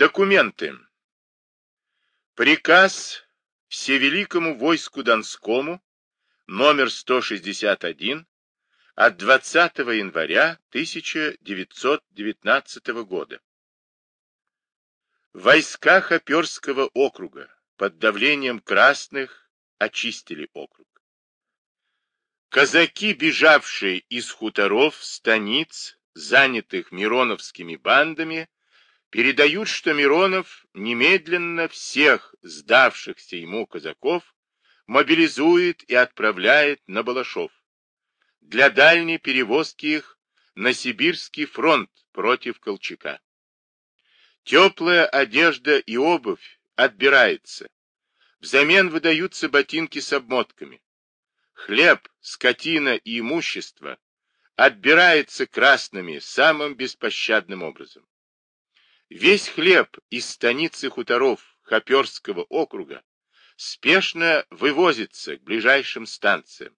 Документы. Приказ Всевеликому войску Донскому, номер 161, от 20 января 1919 года. Войска Хоперского округа под давлением красных очистили округ. Казаки, бежавшие из хуторов, станиц, занятых мироновскими бандами, передают, что Миронов немедленно всех сдавшихся ему казаков мобилизует и отправляет на Балашов для дальней перевозки их на Сибирский фронт против Колчака. Теплая одежда и обувь отбирается. Взамен выдаются ботинки с обмотками. Хлеб, скотина и имущество отбирается красными самым беспощадным образом. Весь хлеб из станицы хуторов Хоперского округа спешно вывозится к ближайшим станциям.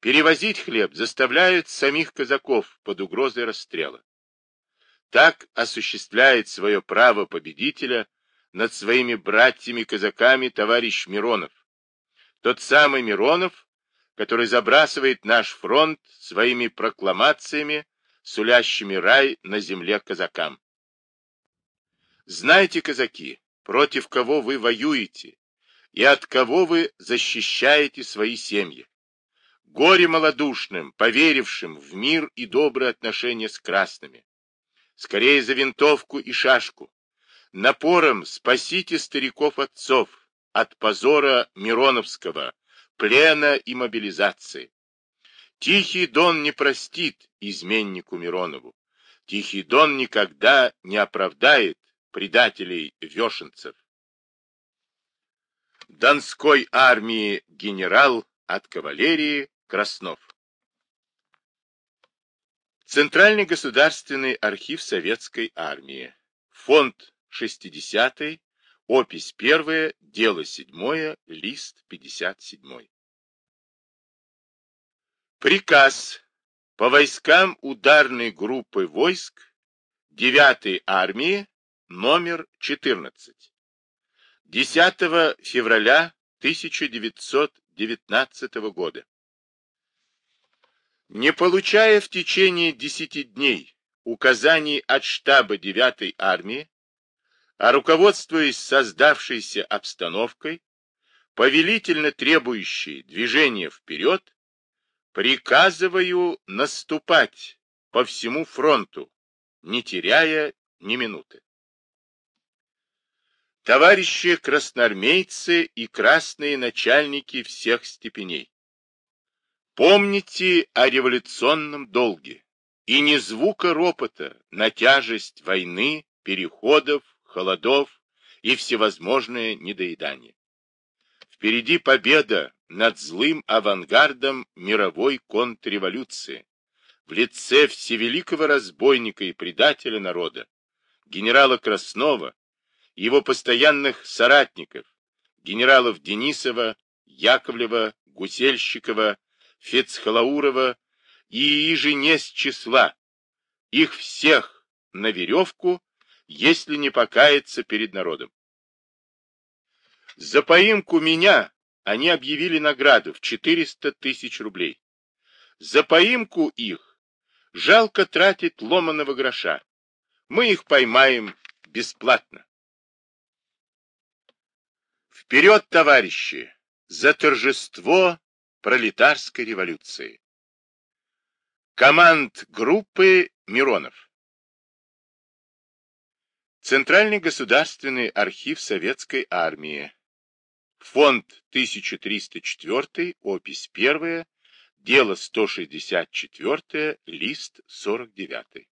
Перевозить хлеб заставляют самих казаков под угрозой расстрела. Так осуществляет свое право победителя над своими братьями-казаками товарищ Миронов. Тот самый Миронов, который забрасывает наш фронт своими прокламациями, сулящими рай на земле казакам. Знайте, казаки, против кого вы воюете и от кого вы защищаете свои семьи. Горе малодушным, поверившим в мир и добрые отношения с красными. Скорее за винтовку и шашку. Напором спасите стариков-отцов от позора Мироновского, плена и мобилизации. Тихий Дон не простит изменнику Миронову. Тихий Дон никогда не оправдает предателей вешенцев. Донской армии генерал от кавалерии Краснов. Центральный государственный архив Советской армии. Фонд 60 опись 1 дело 7 лист 57. Приказ по войскам ударной группы войск 9 армии номер 14. 10 февраля 1919 года. Не получая в течение 10 дней указаний от штаба 9 армии, а руководствуясь создавшейся обстановкой, повелительно требующей движения вперед, приказываю наступать по всему фронту, не теряя ни минуты. Товарищи красноармейцы и красные начальники всех степеней, помните о революционном долге и не звука ропота на тяжесть войны, переходов, холодов и всевозможное недоедание. Впереди победа над злым авангардом мировой контрреволюции в лице всевеликого разбойника и предателя народа, генерала Краснова, его постоянных соратников, генералов Денисова, Яковлева, Гусельщикова, Фецхалаурова и иже с числа, их всех на веревку, если не покаяться перед народом. За поимку меня они объявили награду в 400 тысяч рублей. За поимку их жалко тратить ломаного гроша. Мы их поймаем бесплатно. Вперед, товарищи, за торжество пролетарской революции! Команд группы Миронов Центральный государственный архив Советской армии Фонд 1304, опись 1, дело 164, лист 49.